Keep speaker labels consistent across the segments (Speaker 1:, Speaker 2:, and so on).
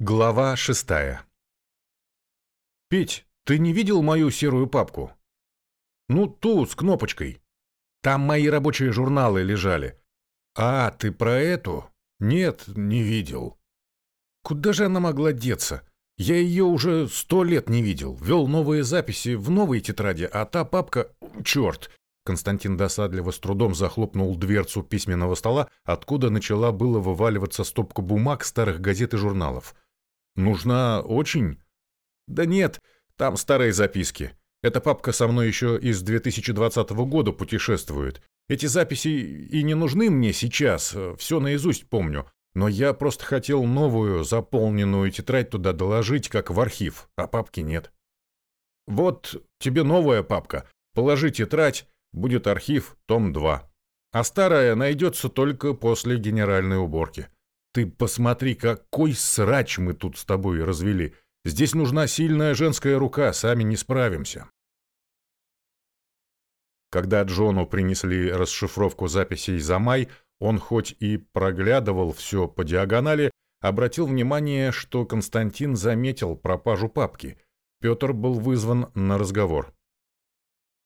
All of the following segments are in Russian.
Speaker 1: Глава шестая. «Петь, ты не видел мою серую папку?» «Ну, ту, с кнопочкой. Там мои рабочие журналы лежали». «А, ты про эту?» «Нет, не видел». «Куда же она могла деться? Я ее уже сто лет не видел. Вел новые записи в новой тетради, а та папка... Черт!» Константин досадливо с трудом захлопнул дверцу письменного стола, откуда начала было вываливаться стопка бумаг, старых газет и журналов. Нужна очень? Да нет, там старые записки. Эта папка со мной еще из 2020 года путешествует. Эти записи и не нужны мне сейчас, все наизусть помню. Но я просто хотел новую, заполненную тетрадь туда доложить, как в архив, а папки нет. Вот тебе новая папка. Положи тетрадь, будет архив, том 2. А старая найдется только после генеральной уборки. Ты посмотри, какой срач мы тут с тобой развели. Здесь нужна сильная женская рука, сами не справимся. Когда Джону принесли расшифровку записей за май, он хоть и проглядывал все по диагонали, обратил внимание, что Константин заметил пропажу папки. Петр был вызван на разговор.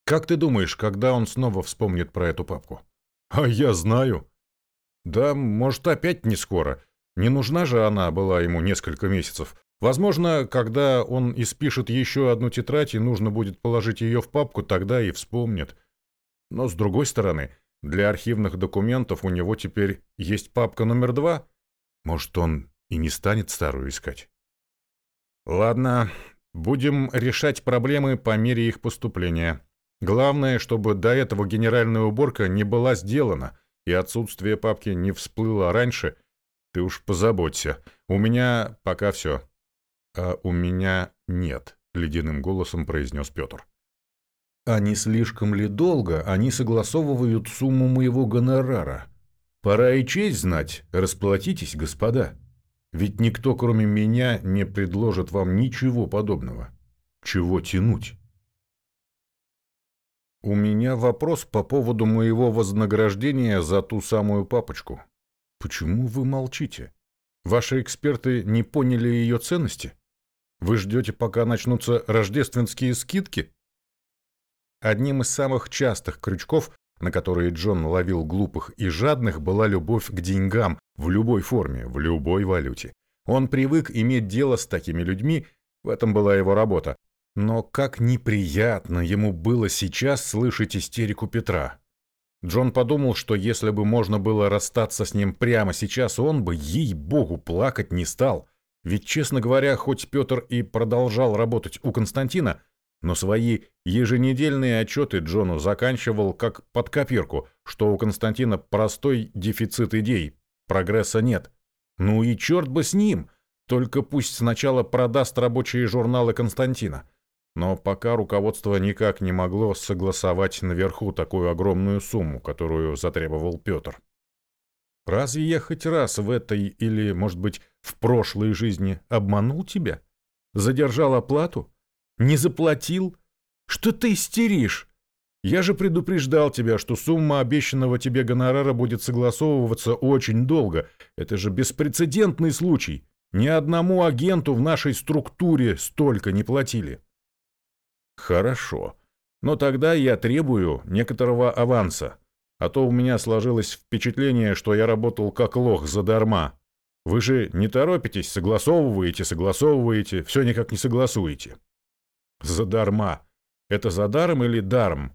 Speaker 1: «Как ты думаешь, когда он снова вспомнит про эту папку?» «А я знаю», да, может, опять не скоро. Не нужна же она была ему несколько месяцев. Возможно, когда он испишет еще одну тетрадь и нужно будет положить ее в папку, тогда и вспомнит. Но с другой стороны, для архивных документов у него теперь есть папка номер два. Может, он и не станет старую искать. Ладно, будем решать проблемы по мере их поступления. Главное, чтобы до этого генеральная уборка не была сделана — и отсутствие папки не всплыло раньше, ты уж позаботься. У меня пока все. А у меня нет, ледяным голосом произнес Петр. А не слишком ли долго они согласовывают сумму моего гонорара? Пора и честь знать, расплатитесь, господа. Ведь никто, кроме меня, не предложит вам ничего подобного. Чего тянуть? У меня вопрос по поводу моего вознаграждения за ту самую папочку. Почему вы молчите? Ваши эксперты не поняли ее ценности? Вы ждете, пока начнутся рождественские скидки? Одним из самых частых крючков, на которые Джон ловил глупых и жадных, была любовь к деньгам в любой форме, в любой валюте. Он привык иметь дело с такими людьми, в этом была его работа, но как неприятно ему было сейчас слышать истерику Петра. Джон подумал, что если бы можно было расстаться с ним прямо сейчас, он бы, ей-богу, плакать не стал. Ведь, честно говоря, хоть Петр и продолжал работать у Константина, но свои еженедельные отчеты Джону заканчивал как под копирку, что у Константина простой дефицит идей, прогресса нет. Ну и черт бы с ним, только пусть сначала продаст рабочие журналы Константина. Но пока руководство никак не могло согласовать наверху такую огромную сумму, которую затребовал Петр. Разве я хоть раз в этой или, может быть, в прошлой жизни обманул тебя? Задержал оплату? Не заплатил? Что ты истеришь? Я же предупреждал тебя, что сумма обещанного тебе гонорара будет согласовываться очень долго. Это же беспрецедентный случай. Ни одному агенту в нашей структуре столько не платили. Хорошо. Но тогда я требую некоторого аванса, а то у меня сложилось впечатление, что я работал как лох задарма. Вы же не торопитесь, согласовываете, согласовываете, все никак не согласуете. Задарма. Это за даром или даром?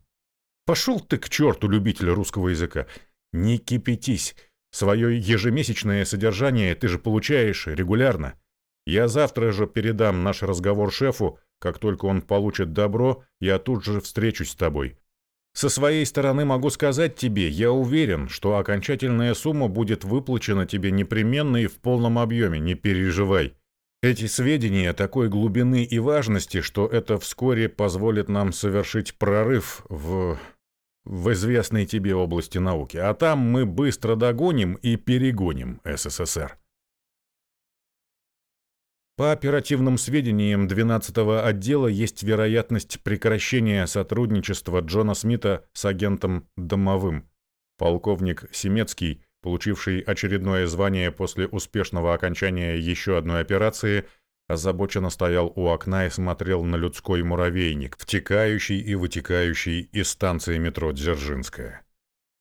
Speaker 1: Пошел ты к черту, любитель русского языка. Не кипятись. Свое ежемесячное содержание ты же получаешь регулярно. Я завтра же передам наш разговор шефу, как только он получит добро, я тут же встречусь с тобой. Со своей стороны могу сказать тебе, я уверен, что окончательная сумма будет выплачена тебе непременно и в полном объеме, не переживай. Эти сведения такой глубины и важности, что это вскоре позволит нам совершить прорыв в в известной тебе области науки, а там мы быстро догоним и перегоним СССР. По оперативным сведениям 12-го отдела есть вероятность прекращения сотрудничества Джона Смита с агентом Домовым. Полковник Семецкий получивший очередное звание после успешного окончания еще одной операции, озабоченно стоял у окна и смотрел на людской муравейник, втекающий и вытекающий из станции метро Дзержинская.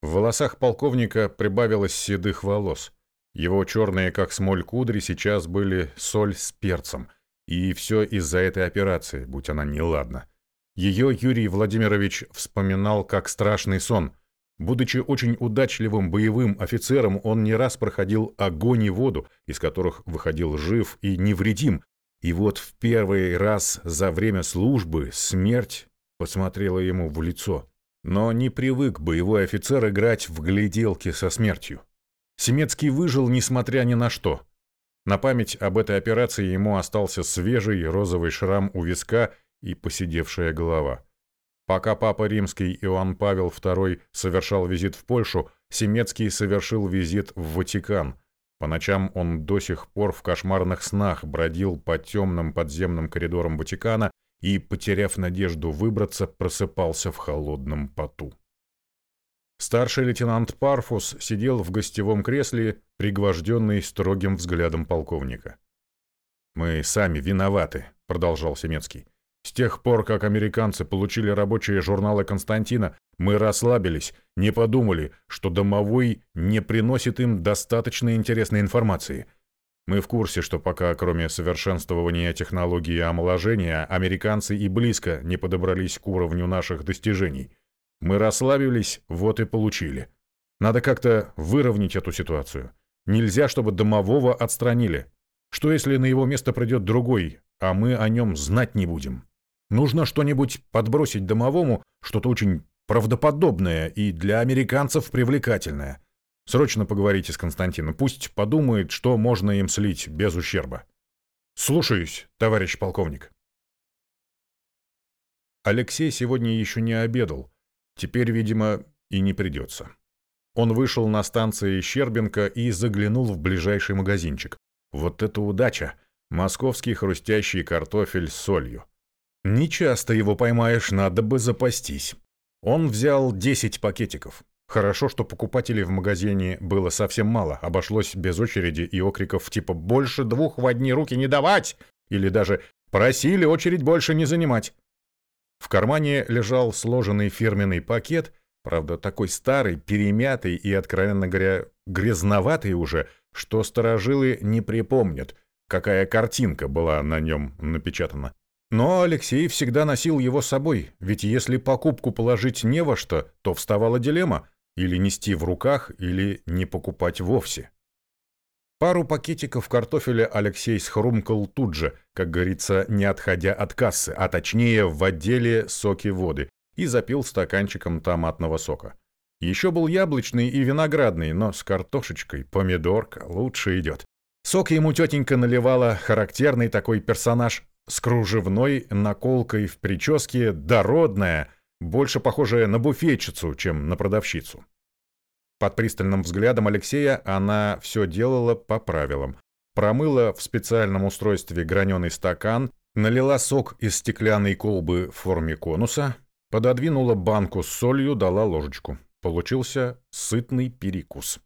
Speaker 1: В волосах полковника прибавилось седых волос. Его черные, как смоль, кудри сейчас были соль с перцем. И все из-за этой операции, будь она неладна. Ее Юрий Владимирович вспоминал как страшный сон. Будучи очень удачливым боевым офицером, он не раз проходил огонь и воду, из которых выходил жив и невредим. И вот в первый раз за время службы смерть посмотрела ему в лицо. Но не привык боевой офицер играть в гляделки со смертью. Семецкий выжил, несмотря ни на что. На память об этой операции ему остался свежий розовый шрам у виска и посидевшая голова. Пока папа римский Иоанн Павел II совершал визит в Польшу, Семецкий совершил визит в Ватикан. По ночам он до сих пор в кошмарных снах бродил по темным подземным коридорам Ватикана и, потеряв надежду выбраться, просыпался в холодном поту. Старший лейтенант Парфус сидел в гостевом кресле, пригвожденный строгим взглядом полковника. «Мы сами виноваты», — продолжал Семецкий. «С тех пор, как американцы получили рабочие журналы Константина, мы расслабились, не подумали, что домовой не приносит им достаточно интересной информации. Мы в курсе, что пока, кроме совершенствования технологии омоложения, американцы и близко не подобрались к уровню наших достижений. Мы расслабились, вот и получили. Надо как-то выровнять эту ситуацию. Нельзя, чтобы домового отстранили. Что если на его место придет другой, а мы о нем знать не будем? Нужно что-нибудь подбросить домовому, что-то очень правдоподобное и для американцев привлекательное. Срочно поговорите с Константином. Пусть подумает, что можно им слить без ущерба. Слушаюсь, товарищ полковник. Алексей сегодня еще не обедал. Теперь, видимо, и не придется. Он вышел на станции Щербинка и заглянул в ближайший магазинчик. Вот это удача! Московский хрустящий картофель с солью. Нечасто его поймаешь, надо бы запастись. Он взял 10 пакетиков. Хорошо, что покупателей в магазине было совсем мало, обошлось без очереди и окриков типа «больше двух в одни руки не давать!» или даже «просили очередь больше не занимать». В кармане лежал сложенный фирменный пакет, правда такой старый, перемятый и, откровенно говоря, грязноватый уже, что сторожилы не припомнят, какая картинка была на нем напечатана. Но Алексей всегда носил его с собой, ведь если покупку положить не во что, то вставала дилемма – или нести в руках, или не покупать вовсе. Пару пакетиков картофеля Алексей схрумкал тут же, как говорится, не отходя от кассы, а точнее в отделе соки воды, и запил стаканчиком томатного сока. Еще был яблочный и виноградный, но с картошечкой помидорка лучше идет. Сок ему тетенька наливала характерный такой персонаж с кружевной наколкой в прическе, дородная, больше похожая на буфетчицу, чем на продавщицу. Под пристальным взглядом Алексея она все делала по правилам. Промыла в специальном устройстве граненый стакан, налила сок из стеклянной колбы в форме конуса, пододвинула банку с солью, дала ложечку. Получился сытный перекус.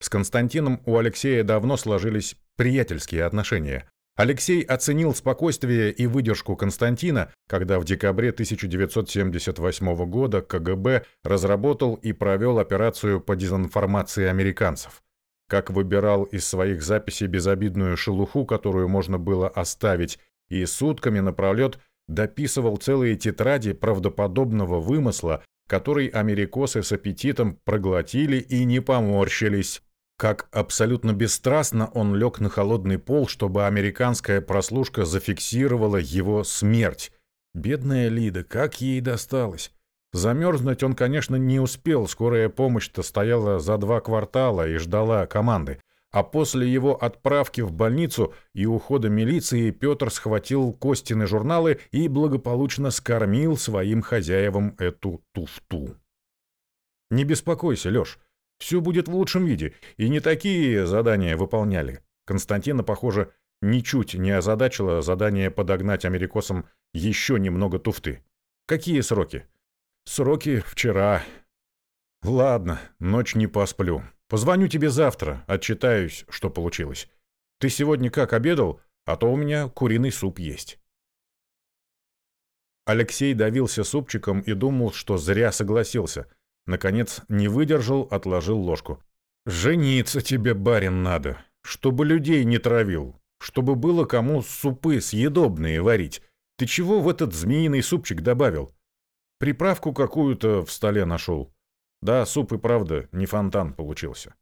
Speaker 1: С Константином у Алексея давно сложились приятельские отношения. Алексей оценил спокойствие и выдержку Константина, когда в декабре 1978 года КГБ разработал и провел операцию по дезинформации американцев. Как выбирал из своих записей безобидную шелуху, которую можно было оставить, и сутками напролет дописывал целые тетради правдоподобного вымысла, который америкосы с аппетитом проглотили и не поморщились. Как абсолютно бесстрастно он лег на холодный пол, чтобы американская прослушка зафиксировала его смерть. Бедная Лида, как ей досталось. Замерзнуть он, конечно, не успел, скорая помощь-то стояла за два квартала и ждала команды. А после его отправки в больницу и ухода милиции Петр схватил Костины журналы и благополучно скормил своим хозяевам эту туфту. «Не беспокойся, Лёш», все будет в лучшем виде, и не такие задания выполняли. Константина, похоже, ничуть не озадачило задание подогнать америкосам еще немного туфты. Какие сроки? Сроки вчера. Ладно, ночь не посплю. Позвоню тебе завтра, отчитаюсь, что получилось. Ты сегодня как обедал? А то у меня куриный суп есть. Алексей давился супчиком и думал, что зря согласился. Наконец, не выдержал, отложил ложку. «Жениться тебе, барин, надо, чтобы людей не травил, чтобы было кому супы съедобные варить. Ты чего в этот змеиный супчик добавил? Приправку какую-то в столе нашел. Да, суп и правда не фонтан получился.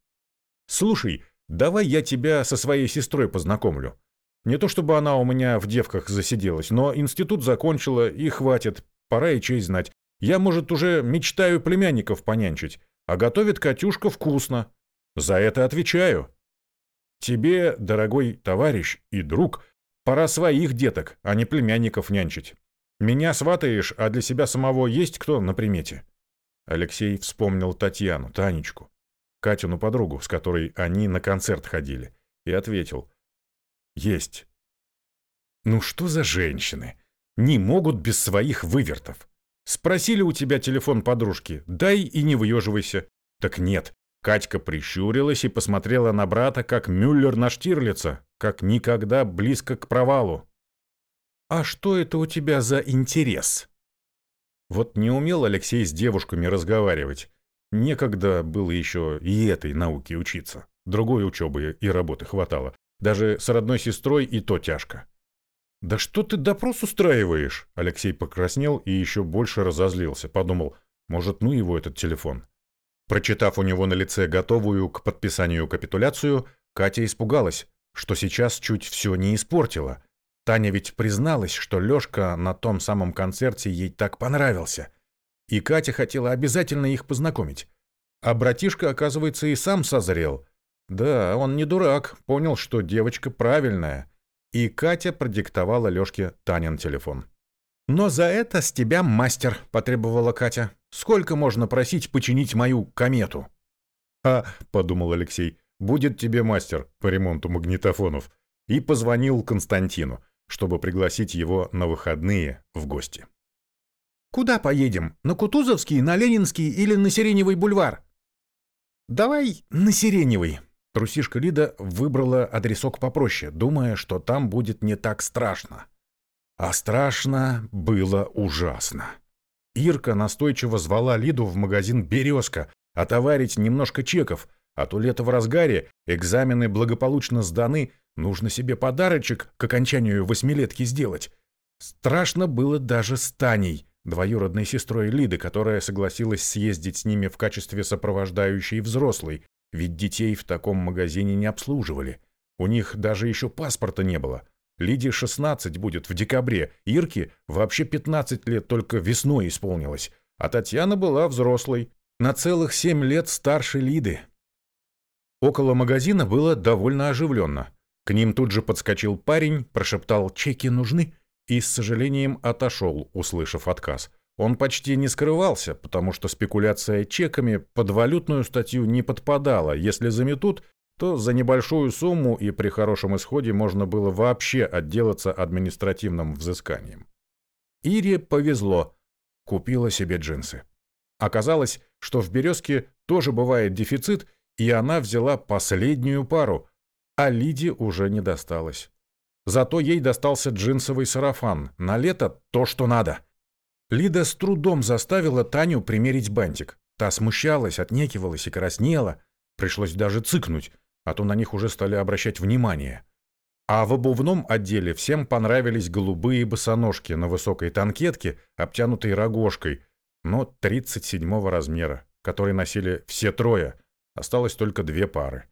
Speaker 1: Слушай, давай я тебя со своей сестрой познакомлю. Не то чтобы она у меня в девках засиделась, но институт закончила, и хватит, пора и честь знать. Я, может, уже мечтаю племянников понянчить, а готовит Катюшка вкусно. За это отвечаю. Тебе, дорогой товарищ и друг, пора своих деток, а не племянников нянчить. Меня сватаешь, а для себя самого есть кто на примете?» Алексей вспомнил Татьяну, Танечку, Катину подругу, с которой они на концерт ходили, и ответил. «Есть». «Ну что за женщины? Не могут без своих вывертов. Спросили у тебя телефон подружки, дай и не выеживайся. Так нет, Катька прищурилась и посмотрела на брата, как Мюллер на Штирлица, как никогда близко к провалу. «А что это у тебя за интерес?» Вот не умел Алексей с девушками разговаривать. Некогда было еще и этой науке учиться. Другой учебы и работы хватало. Даже с родной сестрой и то тяжко. «Да что ты допрос устраиваешь?» Алексей покраснел и еще больше разозлился. Подумал, может, ну его этот телефон. Прочитав у него на лице готовую к подписанию капитуляцию, Катя испугалась, что сейчас чуть все не испортила. Таня ведь призналась, что Лёшка на том самом концерте ей так понравился. И Катя хотела обязательно их познакомить. А братишка, оказывается, и сам созрел. Да, он не дурак, понял, что девочка правильная. И Катя продиктовала Лёшке Танин телефон. «Но за это с тебя мастер», — потребовала Катя. «Сколько можно просить починить мою комету?» «А», — подумал Алексей, — «будет тебе мастер по ремонту магнитофонов». И позвонил Константину, чтобы пригласить его на выходные в гости.
Speaker 2: «Куда поедем? На Кутузовский, на Ленинский или на Сиреневый бульвар?»
Speaker 1: «Давай на Сиреневый». Трусишка Лида выбрала адресок попроще, думая, что там будет не так страшно. А страшно было ужасно. Ирка настойчиво звала Лиду в магазин «Березка» отоварить немножко чеков, а то лето в разгаре, экзамены благополучно сданы, нужно себе подарочек к окончанию восьмилетки сделать. Страшно было даже с двоюродной сестрой Лиды, которая согласилась съездить с ними в качестве сопровождающей взрослой, ведь детей в таком магазине не обслуживали. У них даже еще паспорта не было. Лиде 16 будет в декабре, Ирке вообще 15 лет только весной исполнилось, а Татьяна была взрослой, на целых 7 лет старше Лиды. Около магазина было довольно оживленно. К ним тут же подскочил парень, прошептал «чеки нужны» и с сожалением отошел, услышав отказ. Он почти не скрывался, потому что спекуляция чеками под валютную статью не подпадала. Если заметут, то за небольшую сумму и при хорошем исходе можно было вообще отделаться административным взысканием. Ире повезло, купила себе джинсы. Оказалось, что в «Березке» тоже бывает дефицит, и она взяла последнюю пару, а Лиде уже не досталось. Зато ей достался джинсовый сарафан, на лето то, что надо. Лида с трудом заставила Таню примерить бантик. Та смущалась, отнекивалась и краснела. Пришлось даже цыкнуть а то на них уже стали обращать внимание. А в обувном отделе всем понравились голубые босоножки на высокой танкетке, обтянутой рогожкой, но 37 размера, которые носили все трое. Осталось только две пары.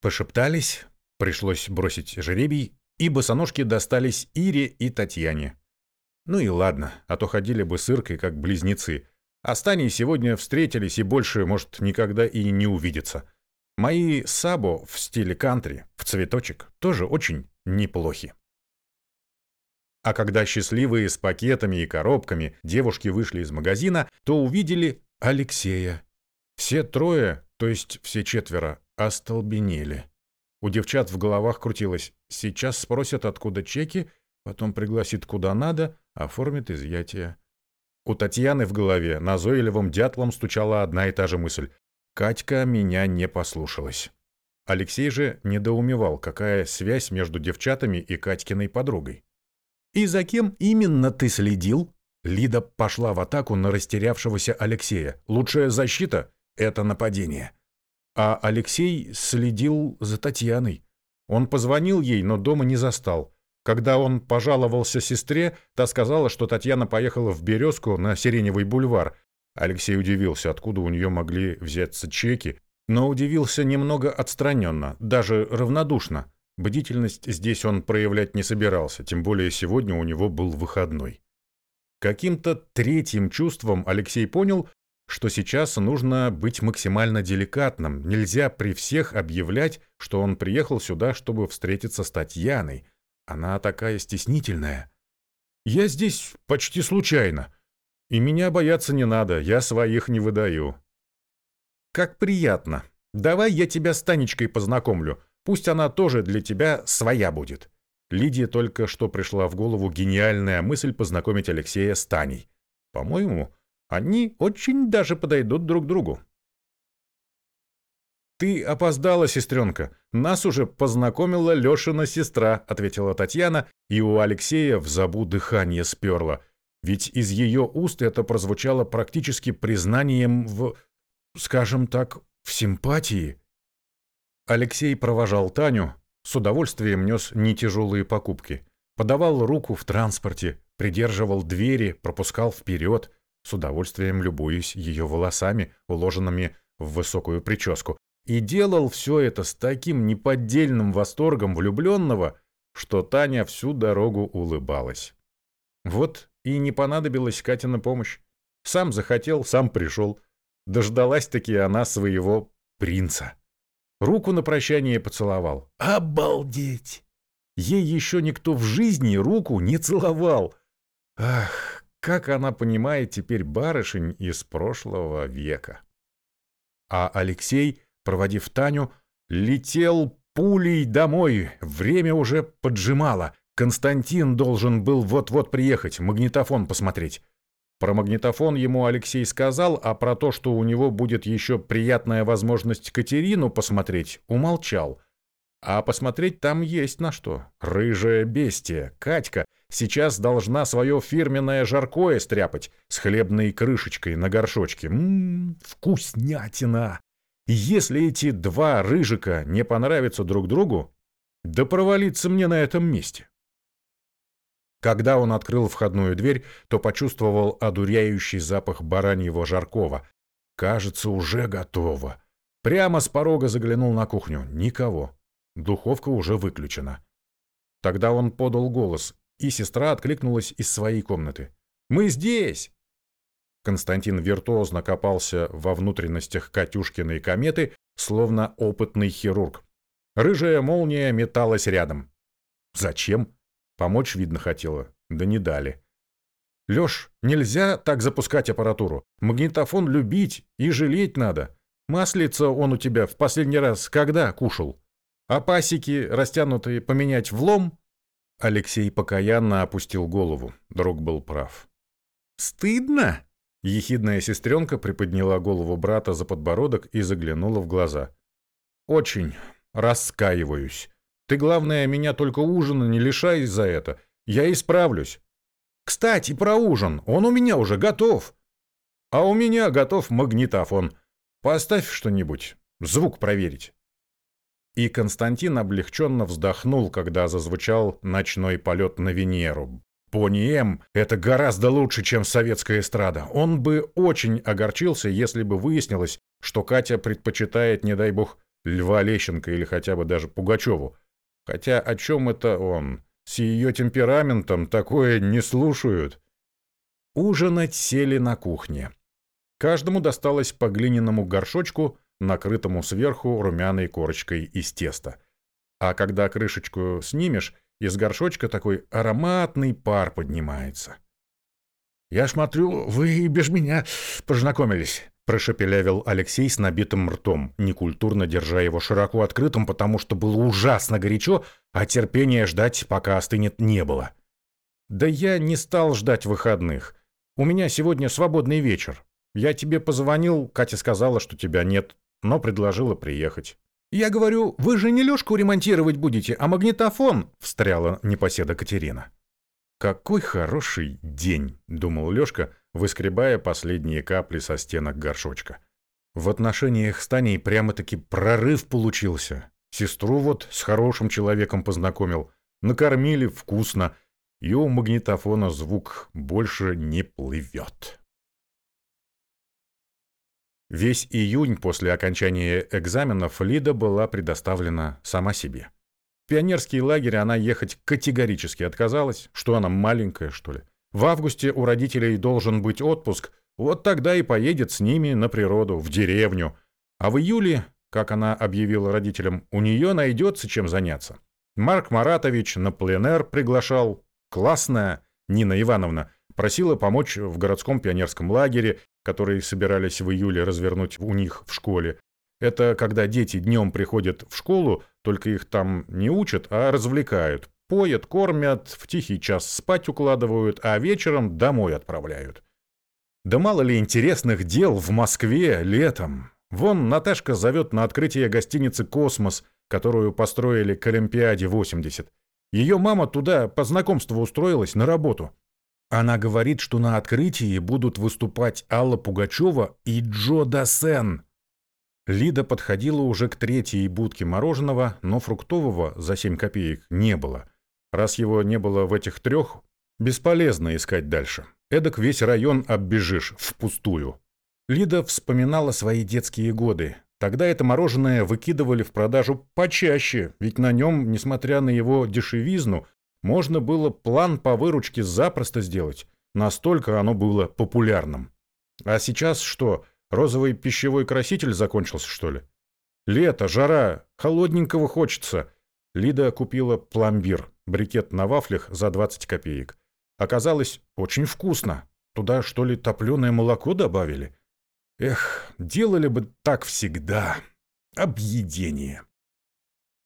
Speaker 1: Пошептались, пришлось бросить жеребий, и босоножки достались Ире и Татьяне. Ну и ладно, а то ходили бы с Иркой как близнецы. А с Таней сегодня встретились и больше, может, никогда и не увидятся. Мои сабо в стиле кантри, в цветочек, тоже очень неплохи. А когда счастливые с пакетами и коробками девушки вышли из магазина, то увидели Алексея. Все трое, то есть все четверо, остолбенели. У девчат в головах крутилось «сейчас спросят, откуда чеки», потом пригласит куда надо, оформит изъятие. У Татьяны в голове назойливым дятлом стучала одна и та же мысль Катька меня не послушалась. Алексей же недоумевал, какая связь между девчатами и Катькиной подругой.
Speaker 2: «И за кем именно ты следил?» Лида пошла в атаку на растерявшегося Алексея. Лучшая защита — это нападение. А Алексей следил за Татьяной. Он позвонил ей, но дома не застал. Когда он пожаловался сестре, та сказала, что Татьяна поехала в «Березку» на Сиреневый бульвар. Алексей удивился, откуда у нее могли взяться чеки, но удивился немного отстраненно, даже равнодушно. Бдительность здесь он проявлять не собирался, тем более сегодня у него был выходной. Каким-то третьим чувством Алексей понял, что сейчас нужно быть максимально деликатным. Нельзя при всех объявлять, что он приехал сюда, чтобы встретиться с Татьяной. Она такая стеснительная. «Я здесь почти случайно. И меня бояться не надо, я своих не выдаю». «Как приятно. Давай я тебя с Танечкой познакомлю. Пусть она тоже для тебя своя будет». Лидии только что пришла в голову гениальная мысль познакомить Алексея с Таней. По-моему, они очень даже подойдут друг другу. «Ты опоздала, сестренка. Нас уже познакомила Лешина сестра», — ответила Татьяна, и у Алексея в забу дыхание сперло. Ведь из ее уст это прозвучало практически признанием в, скажем так, в симпатии. Алексей провожал Таню, с удовольствием нес нетяжелые покупки. Подавал руку в транспорте, придерживал двери, пропускал вперед, с удовольствием любуясь ее волосами, уложенными в высокую прическу. И делал все это с таким неподдельным восторгом влюбленного, что Таня всю дорогу улыбалась. Вот и не понадобилась Катина помощь. Сам захотел, сам пришел. Дождалась-таки она своего принца. Руку на прощание поцеловал. Обалдеть! Ей еще никто в жизни руку не целовал. Ах, как она понимает теперь барышень из прошлого века. А Алексей, проводив Таню, летел пулей домой. Время уже поджимало. Константин должен был вот-вот приехать, магнитофон посмотреть. Про магнитофон ему Алексей сказал, а про то, что у него будет еще приятная возможность Катерину посмотреть, умолчал. А посмотреть там есть на что. Рыжая бестия, Катька, сейчас должна свое фирменное жаркое стряпать с хлебной крышечкой на горшочке. Ммм, вкуснятина! Если эти два рыжика не понравятся друг другу, да провалиться мне на этом месте. Когда он открыл входную дверь, то почувствовал одуряющий запах бараньего жаркого. Кажется, уже готово. Прямо с порога заглянул на кухню. Никого. Духовка уже выключена. Тогда он подал голос, и сестра откликнулась из своей комнаты. «Мы здесь!» Константин виртуозно копался во внутренностях Катюшкиной кометы, словно опытный хирург. Рыжая молния металась рядом. «Зачем?» Помочь, видно, хотела. Да не дали. Лёш, нельзя так запускать аппаратуру. Магнитофон любить и жалеть надо. Маслица он у тебя в последний раз когда кушал? А пасеки, растянутые, поменять в лом? Алексей покаянно опустил голову. Друг был прав. «Стыдно?» Ехидная сестренка приподняла голову брата за подбородок и заглянула в глаза. «Очень раскаиваюсь. Ты, главное, меня только ужина не лишай за это. Я исправлюсь. Кстати, про ужин. Он у меня уже готов. А у меня готов магнитофон. Поставь что-нибудь. Звук проверить. И Константин облегченно вздохнул, когда зазвучал ночной полет на Венеру. Пони М — это гораздо лучше, чем советская эстрада. Он бы очень огорчился, если бы выяснилось, что Катя предпочитает, не дай бог, Льва Лещенко или хотя бы даже Пугачеву. Хотя о чем это он? С ее темпераментом такое не слушают. Ужинать сели на кухне. Каждому досталось по глиняному горшочку, накрытому сверху румяной корочкой из теста. А когда крышечку снимешь, из горшочка такой ароматный пар поднимается. «Я смотрю, вы без меня познакомились», Прошепелявил Алексей с набитым ртом, некультурно держа его широко открытым, потому что было ужасно горячо, а терпения ждать, пока остынет, не было. «Да я не стал ждать выходных. У меня сегодня свободный вечер. Я тебе позвонил, Катя сказала, что тебя нет. но предложила приехать.
Speaker 1: «Я говорю, вы же не Лёшку ремонтировать будете, а магнитофон!» — встряла непоседа Катерина.
Speaker 2: «Какой хороший день!» — думал Лёшка, выскребая последние капли со стенок горшочка. В отношениях с Таней прямо-таки прорыв получился. Сестру вот с хорошим человеком познакомил. Накормили вкусно. И у магнитофона звук больше не плывет. Весь июнь после окончания экзаменов Лида была предоставлена сама себе. В пионерский лагерь она ехать категорически отказалась, что она маленькая, что ли. В августе у родителей должен быть отпуск, вот тогда и поедет с ними на природу, в деревню. А в июле, как она объявила родителям, у нее найдется чем заняться. Марк Маратович на пленэр приглашал. Классная Нина Ивановна просила помочь в городском пионерском лагере которые собирались в июле развернуть у них в школе. Это когда дети днем приходят в школу, только их там не учат, а развлекают. Поят, кормят, в тихий час спать укладывают, а вечером домой отправляют. Да мало ли интересных дел в Москве летом. Вон Наташка зовет на открытие гостиницы «Космос», которую построили к Олимпиаде 80. Ее мама туда по знакомству устроилась на работу. Она говорит, что на открытии будут выступать Алла Пугачева и Джо Дассен. Лида подходила уже к третьей будке мороженого, но фруктового за 7 копеек не было. Раз его не было в этих трех, бесполезно искать дальше. Эдак весь район оббежишь впустую. Лида вспоминала свои детские годы. Тогда это мороженое выкидывали в продажу почаще, ведь на нем, несмотря на его дешевизну, можно было план по выручке запросто сделать. Настолько оно было популярным. А сейчас что, розовый пищевой краситель закончился, что ли? Лето, жара, холодненького хочется. Лида купила пломбир, брикет на вафлях за 20 копеек. Оказалось, очень вкусно. Туда, что ли, топленое молоко добавили? Эх, делали бы так всегда. Объедение.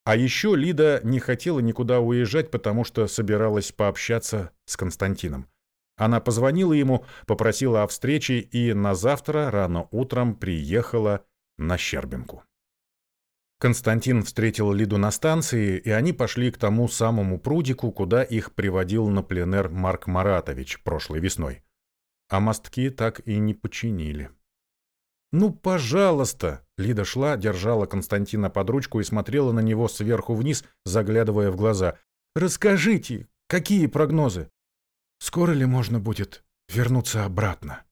Speaker 2: А еще Лида не хотела никуда уезжать, потому что собиралась пообщаться с Константином. Она позвонила ему, попросила о встрече и на завтра рано утром приехала на Щербинку. Константин встретил Лиду на станции, и они пошли к тому самому прудику, куда их приводил на пленэр Марк Маратович прошлой весной. А мостки так и не починили. «Ну, пожалуйста!» Лида шла, держала Константина под ручку и смотрела на него сверху вниз, заглядывая в глаза. «Расскажите, какие прогнозы? Скоро ли можно будет вернуться обратно?»